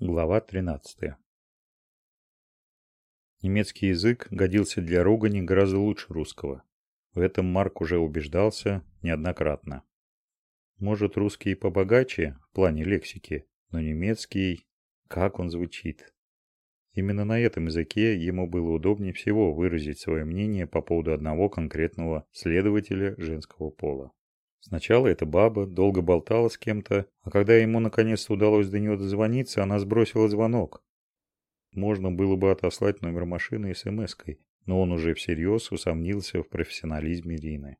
Глава 13. Немецкий язык годился для ругани гораздо лучше русского. В этом Марк уже убеждался неоднократно. Может, русский побогаче в плане лексики, но немецкий... Как он звучит? Именно на этом языке ему было удобнее всего выразить свое мнение по поводу одного конкретного следователя женского пола. Сначала эта баба долго болтала с кем-то, а когда ему наконец-то удалось до нее дозвониться, она сбросила звонок. Можно было бы отослать номер машины смс-кой, но он уже всерьез усомнился в профессионализме Рины.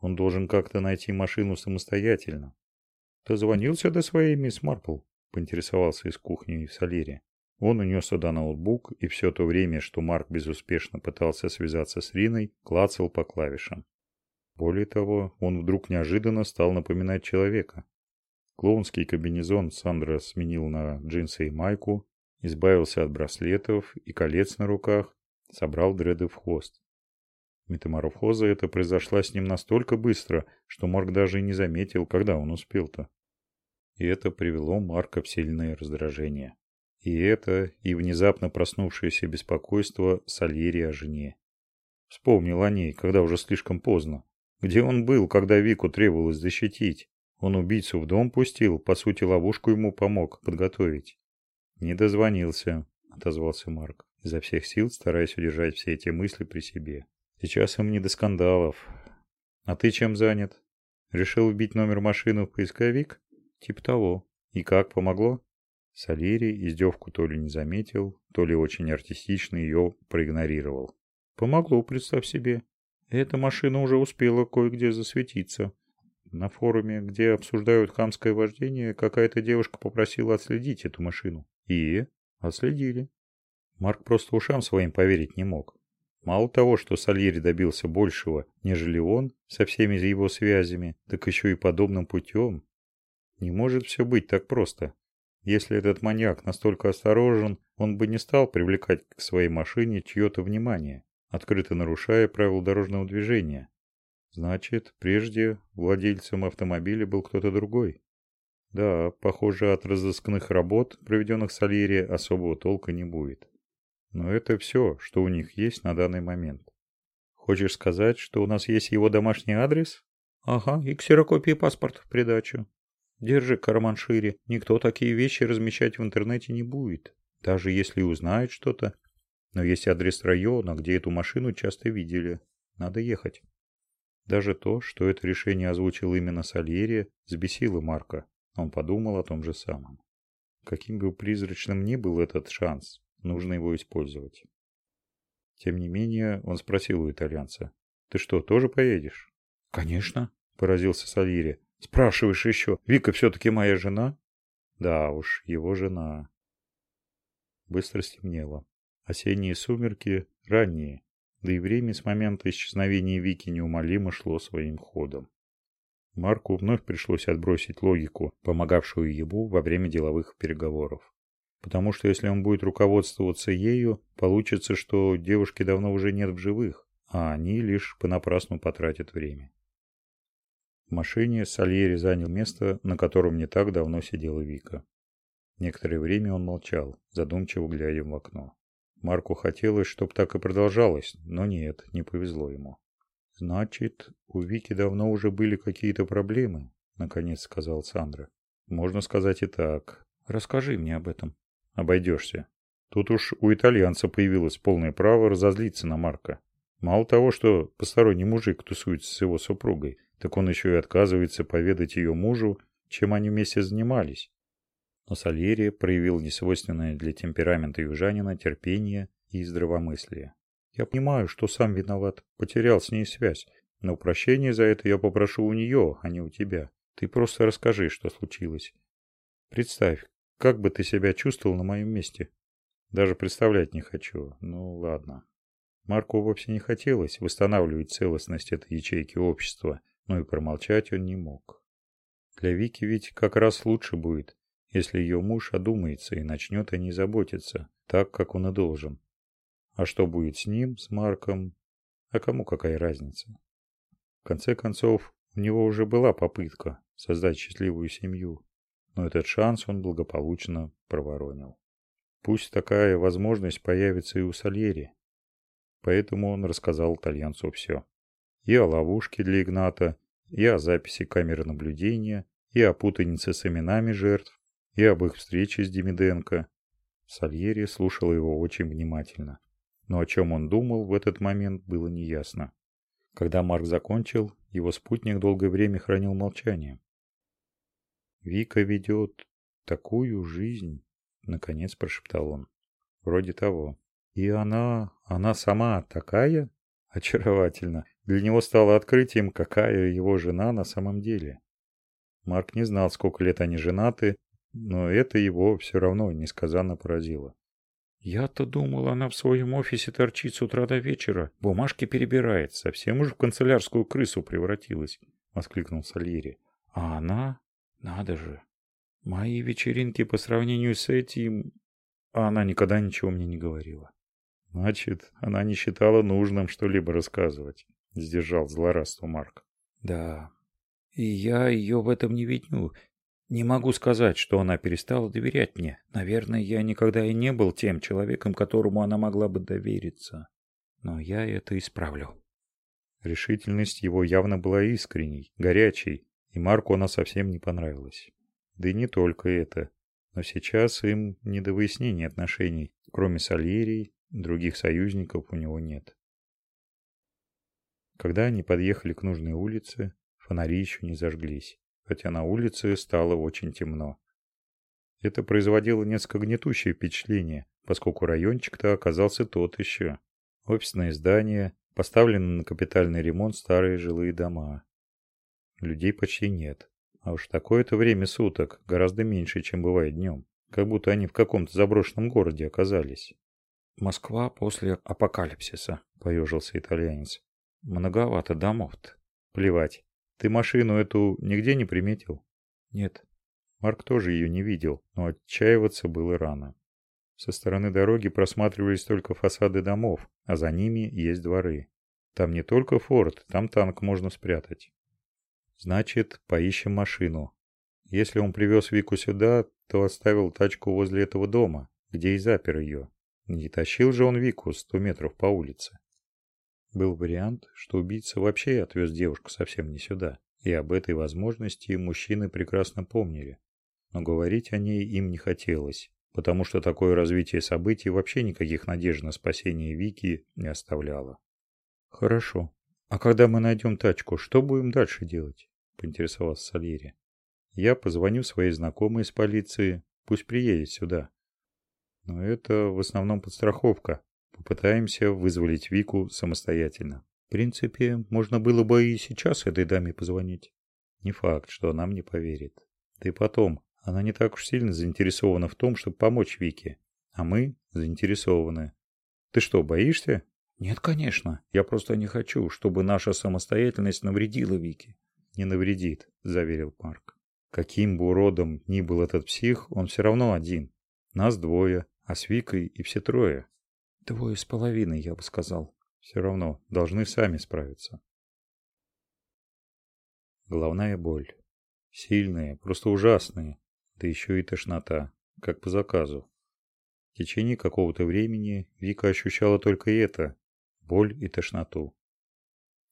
Он должен как-то найти машину самостоятельно. «Дозвонился до своей мисс Марпл?» – поинтересовался из кухни в Солере. Он унес туда ноутбук, и все то время, что Марк безуспешно пытался связаться с Риной, клацал по клавишам. Более того, он вдруг неожиданно стал напоминать человека. Клоунский комбинезон Сандра сменил на джинсы и майку, избавился от браслетов и колец на руках, собрал дреды в хвост. Метаморфоза эта произошла с ним настолько быстро, что Марк даже и не заметил, когда он успел-то. И это привело Марка в сильное раздражение. И это, и внезапно проснувшееся беспокойство Сальери о жене. Вспомнил о ней, когда уже слишком поздно. Где он был, когда Вику требовалось защитить? Он убийцу в дом пустил, по сути, ловушку ему помог подготовить. «Не дозвонился», — отозвался Марк, изо всех сил стараясь удержать все эти мысли при себе. «Сейчас им не до скандалов. А ты чем занят? Решил вбить номер машины в поисковик? Типа того. И как, помогло?» Салерий издевку то ли не заметил, то ли очень артистично ее проигнорировал. «Помогло, представь себе. Эта машина уже успела кое-где засветиться. На форуме, где обсуждают хамское вождение, какая-то девушка попросила отследить эту машину. И? Отследили. Марк просто ушам своим поверить не мог. Мало того, что Сальери добился большего, нежели он, со всеми его связями, так еще и подобным путем. Не может все быть так просто. Если этот маньяк настолько осторожен, он бы не стал привлекать к своей машине чье-то внимание открыто нарушая правила дорожного движения. Значит, прежде владельцем автомобиля был кто-то другой. Да, похоже, от разыскных работ, проведенных с особого толка не будет. Но это все, что у них есть на данный момент. Хочешь сказать, что у нас есть его домашний адрес? Ага, и ксерокопии паспорта в придачу. Держи карман шире, никто такие вещи размещать в интернете не будет. Даже если узнает что-то, но есть адрес района, где эту машину часто видели. Надо ехать. Даже то, что это решение озвучил именно Сальери, взбесило Марка. Он подумал о том же самом. Каким бы призрачным ни был этот шанс, нужно его использовать. Тем не менее, он спросил у итальянца. «Ты что, тоже поедешь?» «Конечно», — поразился Сальери. «Спрашиваешь еще, Вика все-таки моя жена?» «Да уж, его жена». Быстро стемнело. Осенние сумерки ранние, да и время с момента исчезновения Вики неумолимо шло своим ходом. Марку вновь пришлось отбросить логику, помогавшую ему во время деловых переговоров. Потому что если он будет руководствоваться ею, получится, что девушки давно уже нет в живых, а они лишь понапрасну потратят время. В машине Сальери занял место, на котором не так давно сидела Вика. Некоторое время он молчал, задумчиво глядя в окно. Марку хотелось, чтобы так и продолжалось, но нет, не повезло ему. «Значит, у Вики давно уже были какие-то проблемы», — наконец сказал Сандра. «Можно сказать и так. Расскажи мне об этом». «Обойдешься. Тут уж у итальянца появилось полное право разозлиться на Марка. Мало того, что посторонний мужик тусуется с его супругой, так он еще и отказывается поведать ее мужу, чем они вместе занимались но Сальери проявил несвойственное для темперамента южанина терпение и здравомыслие. «Я понимаю, что сам виноват, потерял с ней связь, но прощения за это я попрошу у нее, а не у тебя. Ты просто расскажи, что случилось. Представь, как бы ты себя чувствовал на моем месте?» «Даже представлять не хочу. Ну, ладно». Марку вовсе не хотелось восстанавливать целостность этой ячейки общества, но и промолчать он не мог. Для Вики ведь как раз лучше будет, если ее муж одумается и начнет о ней заботиться, так, как он и должен. А что будет с ним, с Марком? А кому какая разница? В конце концов, у него уже была попытка создать счастливую семью. но этот шанс он благополучно проворонил. Пусть такая возможность появится и у Сальери. Поэтому он рассказал итальянцу все. И о ловушке для Игната, и о записи камеры наблюдения, и о путанице с именами жертв, и об их встрече с Демиденко. Сальери слушал его очень внимательно. Но о чем он думал в этот момент было неясно. Когда Марк закончил, его спутник долгое время хранил молчание. «Вика ведет такую жизнь», — наконец прошептал он. «Вроде того. И она... она сама такая?» Очаровательно. Для него стало открытием, какая его жена на самом деле. Марк не знал, сколько лет они женаты, но это его все равно несказанно поразило. «Я-то думал, она в своем офисе торчит с утра до вечера, бумажки перебирает, совсем уж в канцелярскую крысу превратилась», — воскликнул Сальери. «А она? Надо же! Мои вечеринки по сравнению с этим...» А она никогда ничего мне не говорила. «Значит, она не считала нужным что-либо рассказывать», — сдержал злорадство Марк. «Да, и я ее в этом не виню. Не могу сказать, что она перестала доверять мне. Наверное, я никогда и не был тем человеком, которому она могла бы довериться. Но я это исправлю. Решительность его явно была искренней, горячей, и Марку она совсем не понравилась. Да и не только это. Но сейчас им не до выяснения отношений. Кроме Сальерии, других союзников у него нет. Когда они подъехали к нужной улице, фонари еще не зажглись хотя на улице стало очень темно. Это производило несколько гнетущее впечатление, поскольку райончик-то оказался тот еще. Офисные здания, поставлены на капитальный ремонт старые жилые дома. Людей почти нет. А уж такое-то время суток гораздо меньше, чем бывает днем. Как будто они в каком-то заброшенном городе оказались. «Москва после апокалипсиса», — поежился итальянец. «Многовато домов-то. Плевать. Ты машину эту нигде не приметил? Нет. Марк тоже ее не видел, но отчаиваться было рано. Со стороны дороги просматривались только фасады домов, а за ними есть дворы. Там не только форт, там танк можно спрятать. Значит, поищем машину. Если он привез Вику сюда, то оставил тачку возле этого дома, где и запер ее. Не тащил же он Вику сто метров по улице. Был вариант, что убийца вообще отвез девушку совсем не сюда, и об этой возможности мужчины прекрасно помнили. Но говорить о ней им не хотелось, потому что такое развитие событий вообще никаких надежд на спасение Вики не оставляло. «Хорошо. А когда мы найдем тачку, что будем дальше делать?» – поинтересовался Сальери. «Я позвоню своей знакомой из полиции, пусть приедет сюда. Но это в основном подстраховка, Попытаемся вызволить Вику самостоятельно. В принципе, можно было бы и сейчас этой даме позвонить. Не факт, что она мне поверит. Да и потом, она не так уж сильно заинтересована в том, чтобы помочь Вике. А мы заинтересованы. Ты что, боишься? Нет, конечно. Я просто не хочу, чтобы наша самостоятельность навредила Вике. Не навредит, заверил Марк. Каким бы уродом ни был этот псих, он все равно один. Нас двое, а с Викой и все трое. Двое с половиной, я бы сказал. Все равно, должны сами справиться. Головная боль. Сильная, просто ужасная. Да еще и тошнота, как по заказу. В течение какого-то времени Вика ощущала только это – боль и тошноту.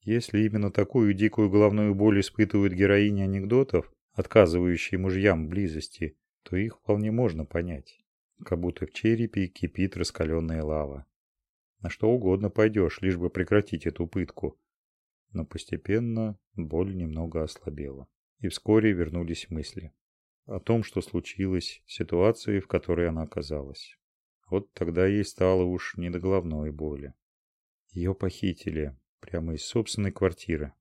Если именно такую дикую головную боль испытывают героини анекдотов, отказывающие мужьям близости, то их вполне можно понять как будто в черепе кипит раскаленная лава. На что угодно пойдешь, лишь бы прекратить эту пытку. Но постепенно боль немного ослабела. И вскоре вернулись мысли. О том, что случилось, ситуации, в которой она оказалась. Вот тогда ей стало уж не до головной боли. Ее похитили прямо из собственной квартиры.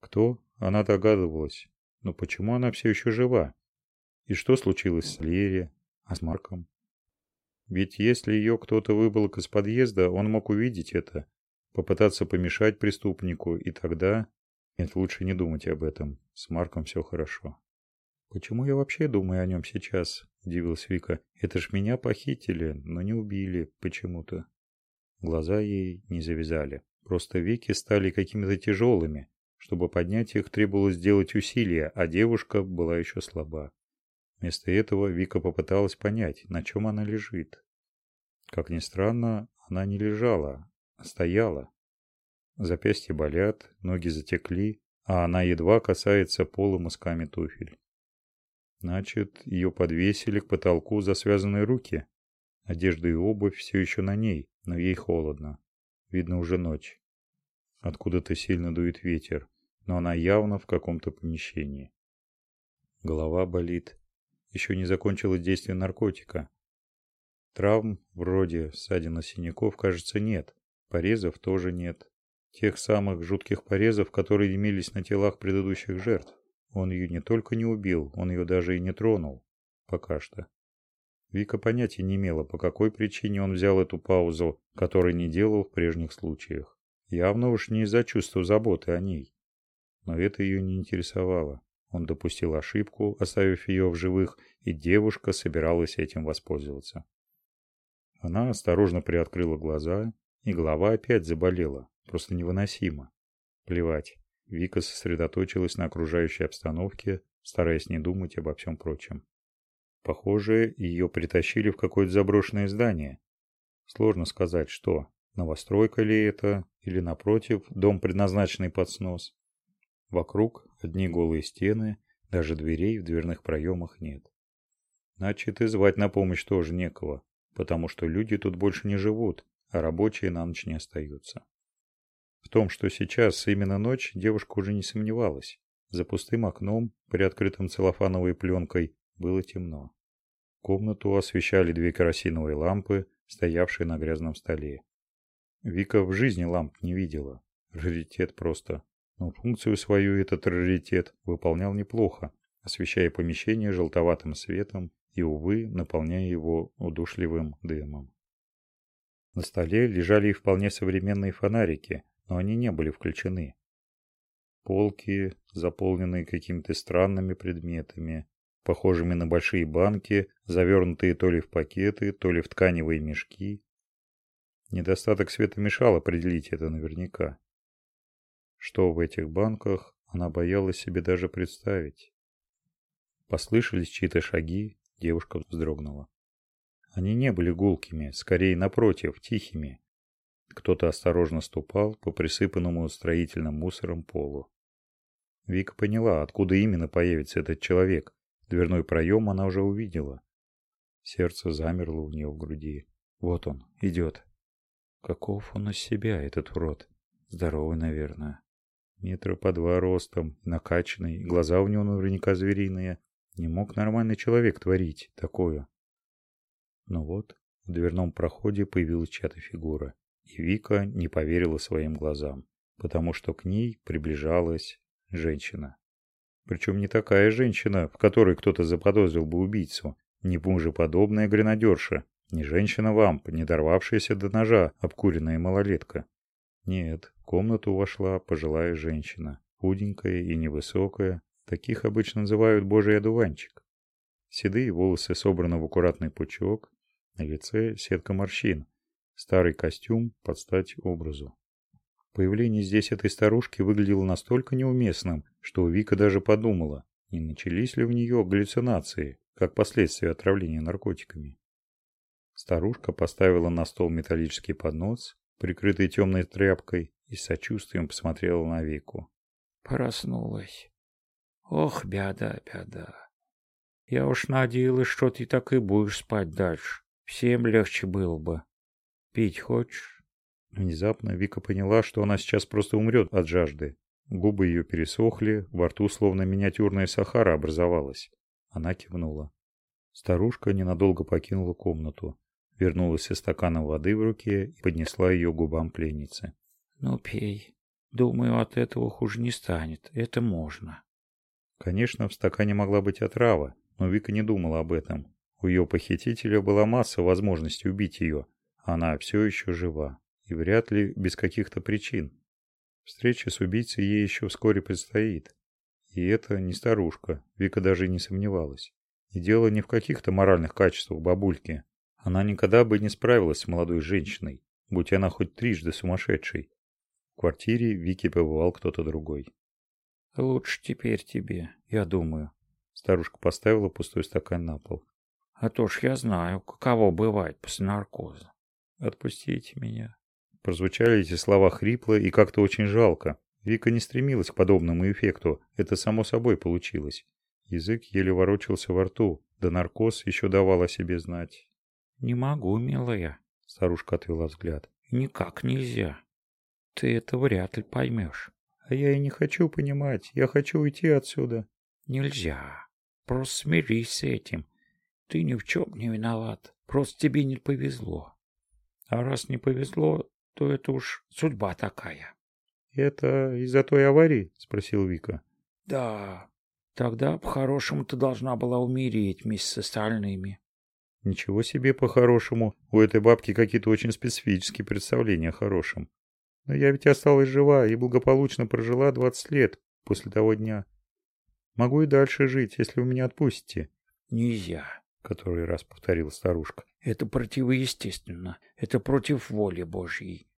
Кто? Она догадывалась. Но почему она все еще жива? И что случилось с Лере, а с Марком? Ведь если ее кто-то выболок из подъезда, он мог увидеть это, попытаться помешать преступнику, и тогда... Нет, лучше не думать об этом. С Марком все хорошо. «Почему я вообще думаю о нем сейчас?» – удивилась Вика. «Это ж меня похитили, но не убили почему-то». Глаза ей не завязали. Просто веки стали какими-то тяжелыми. Чтобы поднять их, требовалось сделать усилия, а девушка была еще слаба. Вместо этого Вика попыталась понять, на чем она лежит. Как ни странно, она не лежала, а стояла. Запястья болят, ноги затекли, а она едва касается пола мысками туфель. Значит, ее подвесили к потолку за связанные руки. Одежда и обувь все еще на ней, но ей холодно. Видно уже ночь. Откуда-то сильно дует ветер, но она явно в каком-то помещении. Голова болит. Еще не закончилось действие наркотика. Травм, вроде ссадин и синяков, кажется, нет. Порезов тоже нет. Тех самых жутких порезов, которые имелись на телах предыдущих жертв. Он ее не только не убил, он ее даже и не тронул. Пока что. Вика понятия не имела, по какой причине он взял эту паузу, которой не делал в прежних случаях. Явно уж не из-за чувства заботы о ней. Но это ее не интересовало. Он допустил ошибку, оставив ее в живых, и девушка собиралась этим воспользоваться. Она осторожно приоткрыла глаза, и голова опять заболела, просто невыносимо. Плевать. Вика сосредоточилась на окружающей обстановке, стараясь не думать обо всем прочем. Похоже, ее притащили в какое-то заброшенное здание. Сложно сказать, что. Новостройка ли это, или напротив, дом, предназначенный под снос. Вокруг одни голые стены, даже дверей в дверных проемах нет. Значит, и звать на помощь тоже некого, потому что люди тут больше не живут, а рабочие на ночь не остаются. В том, что сейчас именно ночь, девушка уже не сомневалась. За пустым окном, приоткрытым целлофановой пленкой, было темно. Комнату освещали две керосиновые лампы, стоявшие на грязном столе. Вика в жизни ламп не видела. Раритет просто. Но функцию свою этот раритет выполнял неплохо, освещая помещение желтоватым светом и, увы, наполняя его удушливым дымом. На столе лежали и вполне современные фонарики, но они не были включены. Полки, заполненные какими-то странными предметами, похожими на большие банки, завернутые то ли в пакеты, то ли в тканевые мешки. Недостаток света мешал определить это наверняка. Что в этих банках, она боялась себе даже представить. Послышались чьи-то шаги, девушка вздрогнула. Они не были гулкими, скорее напротив, тихими. Кто-то осторожно ступал по присыпанному строительным мусором полу. Вика поняла, откуда именно появится этот человек. Дверной проем она уже увидела. Сердце замерло у нее в груди. Вот он, идет. Каков он из себя, этот урод. Здоровый, наверное. Метра по два ростом, накачанный, глаза у него наверняка звериные. Не мог нормальный человек творить такое. Но вот в дверном проходе появилась чья-то фигура. И Вика не поверила своим глазам, потому что к ней приближалась женщина. Причем не такая женщина, в которой кто-то заподозрил бы убийцу, не мужеподобная гренадерша, не женщина-вамп, не дорвавшаяся до ножа обкуренная малолетка. Нет, в комнату вошла пожилая женщина, худенькая и невысокая, таких обычно называют божий одуванчик. Седые волосы собраны в аккуратный пучок, на лице сетка морщин, Старый костюм под стать образу. Появление здесь этой старушки выглядело настолько неуместным, что Вика даже подумала, не начались ли у нее галлюцинации, как последствия отравления наркотиками. Старушка поставила на стол металлический поднос, прикрытый темной тряпкой, и с сочувствием посмотрела на Вику. Проснулась. Ох, беда, беда. Я уж надеялась, что ты так и будешь спать дальше. Всем легче было бы. Пить хочешь?» Внезапно Вика поняла, что она сейчас просто умрет от жажды. Губы ее пересохли, во рту словно миниатюрная сахара образовалась. Она кивнула. Старушка ненадолго покинула комнату, вернулась со стаканом воды в руке и поднесла ее губам пленницы. «Ну, пей. Думаю, от этого хуже не станет. Это можно». Конечно, в стакане могла быть отрава, но Вика не думала об этом. У ее похитителя была масса возможностей убить ее, она все еще жива, и вряд ли без каких-то причин. Встреча с убийцей ей еще вскоре предстоит. И это не старушка, Вика даже не сомневалась. И дело не в каких-то моральных качествах бабульки. Она никогда бы не справилась с молодой женщиной, будь она хоть трижды сумасшедшей. В квартире Вики побывал кто-то другой. «Лучше теперь тебе, я думаю. Старушка поставила пустой стакан на пол. А то ж я знаю, каково бывает после наркоза. Отпустите меня. Прозвучали эти слова хрипло и как-то очень жалко. Вика не стремилась к подобному эффекту, это само собой получилось. Язык еле ворочался во рту, да наркоз еще давал о себе знать. «Не могу, милая», — старушка отвела взгляд. «Никак нельзя. Ты это вряд ли поймешь». «А я и не хочу понимать, я хочу уйти отсюда». «Нельзя. Просто смирись с этим. Ты ни в чем не виноват, просто тебе не повезло. А раз не повезло, то это уж судьба такая». «Это из-за той аварии?» — спросил Вика. «Да. Тогда по-хорошему ты должна была умереть вместе с остальными». «Ничего себе по-хорошему. У этой бабки какие-то очень специфические представления о хорошем. Но я ведь осталась жива и благополучно прожила 20 лет после того дня. Могу и дальше жить, если вы меня отпустите». «Нельзя», — который раз повторила старушка. «Это противоестественно. Это против воли Божьей.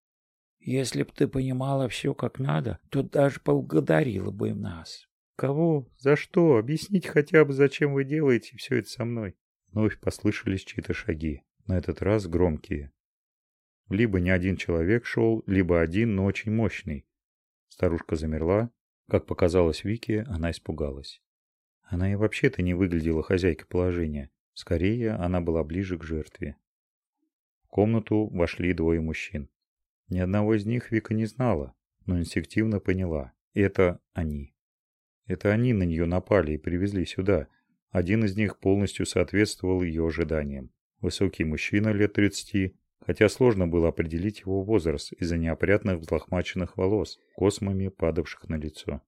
Если б ты понимала все как надо, то даже поблагодарила бы нас. Кого? За что? Объясните хотя бы, зачем вы делаете все это со мной. Вновь послышались чьи-то шаги, на этот раз громкие. Либо не один человек шел, либо один, но очень мощный. Старушка замерла. Как показалось Вике, она испугалась. Она и вообще-то не выглядела хозяйкой положения. Скорее, она была ближе к жертве. В комнату вошли двое мужчин. Ни одного из них Вика не знала, но инстинктивно поняла. Это они. Это они на нее напали и привезли сюда. Один из них полностью соответствовал ее ожиданиям. Высокий мужчина лет 30, хотя сложно было определить его возраст из-за неопрятных взлохмаченных волос, космами падавших на лицо.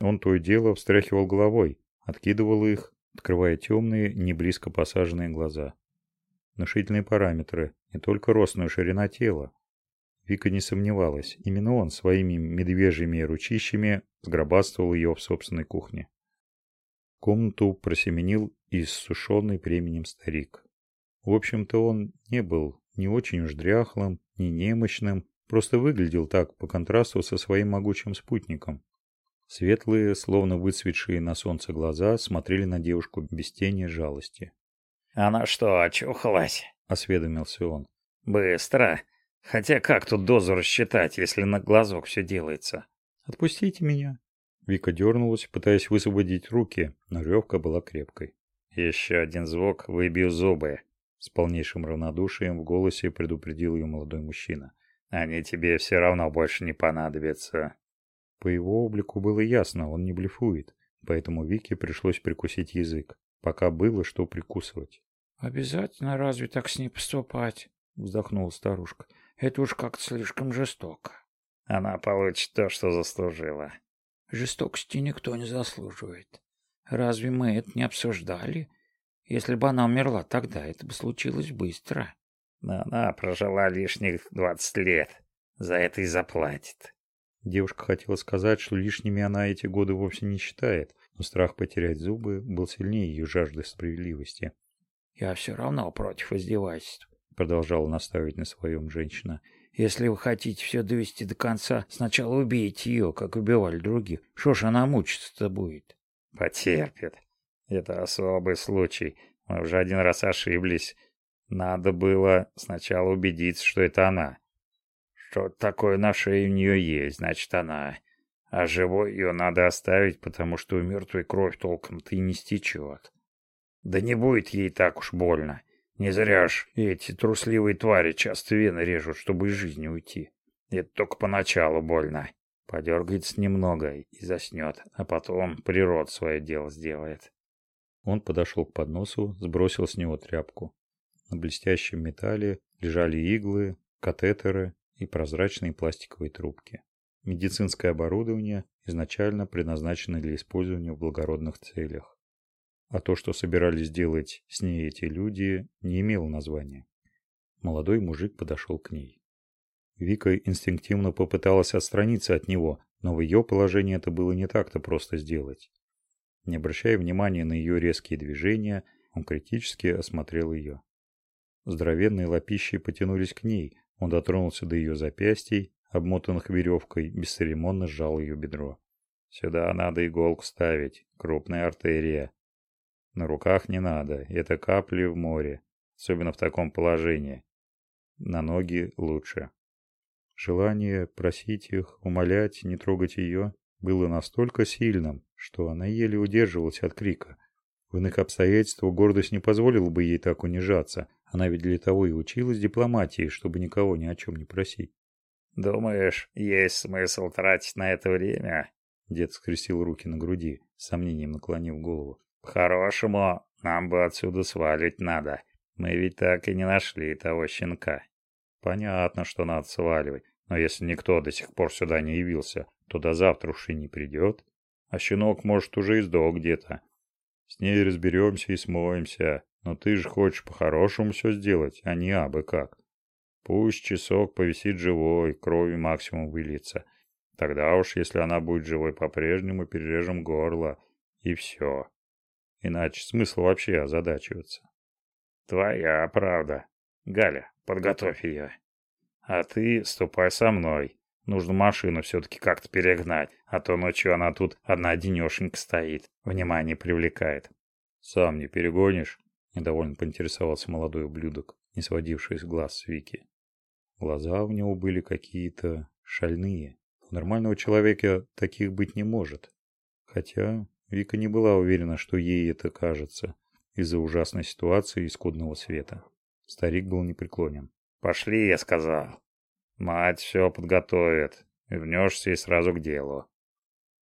Он то и дело встряхивал головой, откидывал их, открывая темные, не близко посаженные глаза. Внушительные параметры, не только рост, но и ширина тела, Вика не сомневалась, именно он своими медвежьими ручищами сгробастывал ее в собственной кухне. Комнату просеменил иссушенный временем старик. В общем-то, он не был ни очень уж дряхлым, ни немощным, просто выглядел так по контрасту со своим могучим спутником. Светлые, словно выцветшие на солнце глаза, смотрели на девушку без тени жалости. «Она что, очухалась?» — осведомился он. «Быстро. Хотя как тут дозу рассчитать, если на глазок все делается? Отпустите меня. Вика дернулась, пытаясь высвободить руки, но веревка была крепкой. Еще один звук, выбью зубы. С полнейшим равнодушием в голосе предупредил ее молодой мужчина. Они тебе все равно больше не понадобятся. По его облику было ясно, он не блефует, поэтому Вике пришлось прикусить язык, пока было что прикусывать. «Обязательно разве так с ней поступать?» — вздохнула старушка. Это уж как-то слишком жестоко. Она получит то, что заслужила. Жестокости никто не заслуживает. Разве мы это не обсуждали? Если бы она умерла тогда, это бы случилось быстро. Но она прожила лишних двадцать лет. За это и заплатит. Девушка хотела сказать, что лишними она эти годы вовсе не считает, но страх потерять зубы был сильнее ее жажды справедливости. «Я все равно против издевательств. — продолжала настаивать на своем женщина. «Если вы хотите все довести до конца, сначала убейте ее, как убивали других. Что ж она мучиться-то будет?» «Потерпит. Это особый случай. Мы уже один раз ошиблись. Надо было сначала убедиться, что это она. Что такое на шее у нее есть, значит она. А живой ее надо оставить, потому что у мертвой кровь толком-то и не стечет. Да не будет ей так уж больно. Не зря ж эти трусливые твари часто вены режут, чтобы из жизни уйти. Это только поначалу больно. Подергается немного и заснет, а потом природ свое дело сделает. Он подошел к подносу, сбросил с него тряпку. На блестящем металле лежали иглы, катетеры и прозрачные пластиковые трубки. Медицинское оборудование изначально предназначено для использования в благородных целях а то, что собирались делать с ней эти люди, не имело названия. Молодой мужик подошел к ней. Вика инстинктивно попыталась отстраниться от него, но в ее положении это было не так-то просто сделать. Не обращая внимания на ее резкие движения, он критически осмотрел ее. Здоровенные лапищи потянулись к ней, он дотронулся до ее запястий, обмотанных веревкой, бесцеремонно сжал ее бедро. «Сюда надо иголку ставить, крупная артерия», На руках не надо, это капли в море, особенно в таком положении. На ноги лучше. Желание просить их, умолять, не трогать ее, было настолько сильным, что она еле удерживалась от крика. В иных обстоятельствах гордость не позволила бы ей так унижаться. Она ведь для того и училась дипломатии, чтобы никого ни о чем не просить. «Думаешь, есть смысл тратить на это время?» Дед скрестил руки на груди, с сомнением наклонив голову. «По-хорошему, нам бы отсюда свалить надо. Мы ведь так и не нашли того щенка». «Понятно, что надо сваливать, но если никто до сих пор сюда не явился, то до завтра уж и не придет. А щенок, может, уже и сдох где-то. С ней разберемся и смоемся, но ты же хочешь по-хорошему все сделать, а не абы как. Пусть часок повисит живой, крови максимум выльется. Тогда уж, если она будет живой по-прежнему, перережем горло. И все. Иначе смысл вообще озадачиваться. Твоя правда. Галя, подготовь ее. А ты ступай со мной. Нужно машину все-таки как-то перегнать, а то ночью она тут одна денешенька стоит, внимание привлекает. Сам не перегонишь? Недовольно поинтересовался молодой ублюдок, не сводивший с глаз с Вики. Глаза у него были какие-то шальные. У нормального человека таких быть не может. Хотя Вика не была уверена, что ей это кажется из-за ужасной ситуации и скудного света. Старик был непреклонен. «Пошли», — я сказал. «Мать все подготовит. Вернешься и сразу к делу.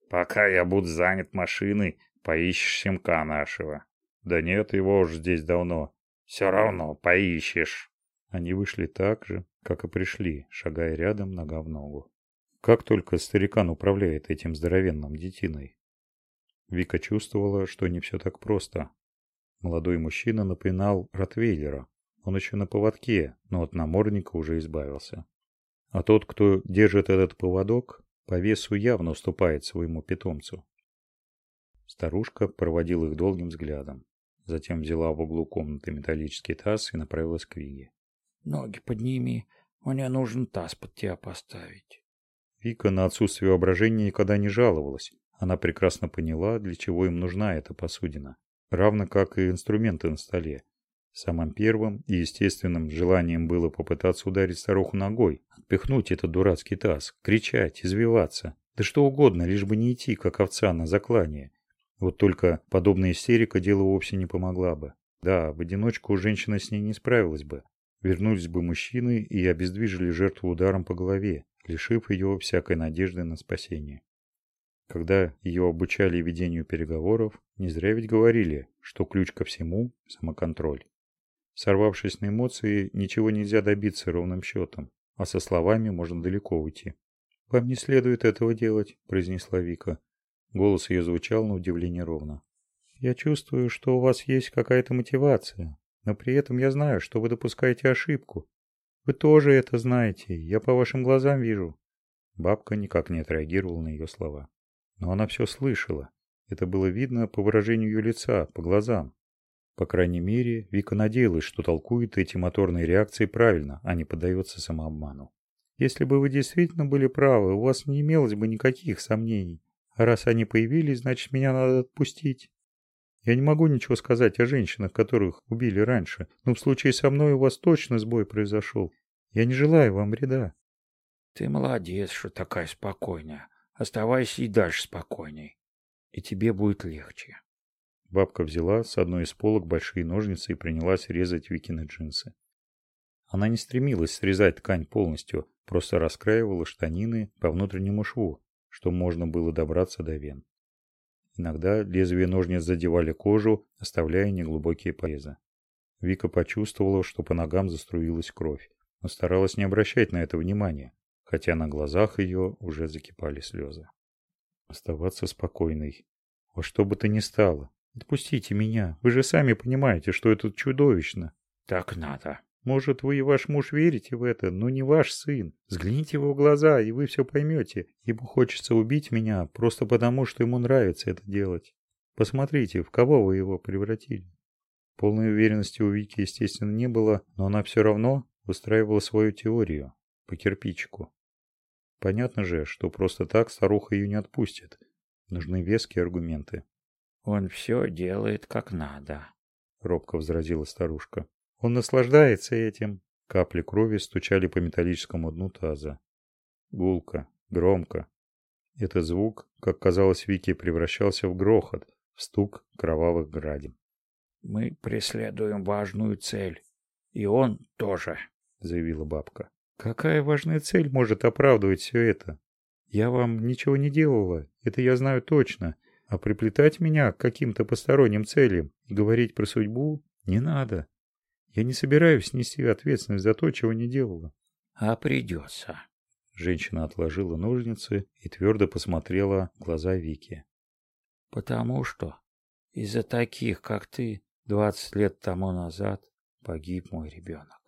Пока я буду занят машиной, поищешь щенка нашего». «Да нет, его уж здесь давно». «Все равно поищешь». Они вышли так же, как и пришли, шагая рядом нога в ногу. Как только старикан управляет этим здоровенным детиной. Вика чувствовала, что не все так просто. Молодой мужчина напоминал Ротвейлера. Он еще на поводке, но от намордника уже избавился. А тот, кто держит этот поводок, по весу явно уступает своему питомцу. Старушка проводила их долгим взглядом. Затем взяла в углу комнаты металлический таз и направилась к Виге. «Ноги подними, мне нужен таз под тебя поставить». Вика на отсутствие воображения никогда не жаловалась. Она прекрасно поняла, для чего им нужна эта посудина. Равно как и инструменты на столе. Самым первым и естественным желанием было попытаться ударить старуху ногой, отпихнуть этот дурацкий таз, кричать, извиваться. Да что угодно, лишь бы не идти, как овца на заклание. Вот только подобная истерика делу вовсе не помогла бы. Да, в одиночку женщина с ней не справилась бы. Вернулись бы мужчины и обездвижили жертву ударом по голове лишив ее всякой надежды на спасение. Когда ее обучали ведению переговоров, не зря ведь говорили, что ключ ко всему – самоконтроль. Сорвавшись на эмоции, ничего нельзя добиться ровным счетом, а со словами можно далеко уйти. «Вам не следует этого делать», – произнесла Вика. Голос ее звучал на удивление ровно. «Я чувствую, что у вас есть какая-то мотивация, но при этом я знаю, что вы допускаете ошибку, вы тоже это знаете, я по вашим глазам вижу. Бабка никак не отреагировала на ее слова. Но она все слышала. Это было видно по выражению ее лица, по глазам. По крайней мере, Вика надеялась, что толкует эти моторные реакции правильно, а не поддается самообману. Если бы вы действительно были правы, у вас не имелось бы никаких сомнений. А раз они появились, значит, меня надо отпустить. Я не могу ничего сказать о женщинах, которых убили раньше, но в случае со мной у вас точно сбой произошел. Я не желаю вам вреда. Ты молодец, что такая спокойная. Оставайся и дальше спокойней. И тебе будет легче. Бабка взяла с одной из полок большие ножницы и принялась резать Викины джинсы. Она не стремилась срезать ткань полностью, просто раскраивала штанины по внутреннему шву, чтобы можно было добраться до вен. Иногда лезвия ножниц задевали кожу, оставляя неглубокие порезы. Вика почувствовала, что по ногам заструилась кровь, но старалась не обращать на это внимания, хотя на глазах ее уже закипали слезы. Оставаться спокойной. Во что бы то ни стало. Отпустите меня. Вы же сами понимаете, что это чудовищно. Так надо. Может, вы и ваш муж верите в это, но не ваш сын. Взгляните в его глаза, и вы все поймете. Ему хочется убить меня просто потому, что ему нравится это делать. Посмотрите, в кого вы его превратили. Полной уверенности у Вики, естественно, не было, но она все равно выстраивала свою теорию по кирпичику. Понятно же, что просто так старуха ее не отпустит. Нужны веские аргументы. Он все делает как надо, — робко возразила старушка. Он наслаждается этим. Капли крови стучали по металлическому дну таза. Гулко, громко. Этот звук, как казалось Вике, превращался в грохот, в стук кровавых градин. «Мы преследуем важную цель. И он тоже», — заявила бабка. «Какая важная цель может оправдывать все это? Я вам ничего не делала, это я знаю точно. А приплетать меня к каким-то посторонним целям и говорить про судьбу не надо. Я не собираюсь нести ответственность за то, чего не делала. А придется. Женщина отложила ножницы и твердо посмотрела в глаза Вики. Потому что из-за таких, как ты, двадцать лет тому назад погиб мой ребенок.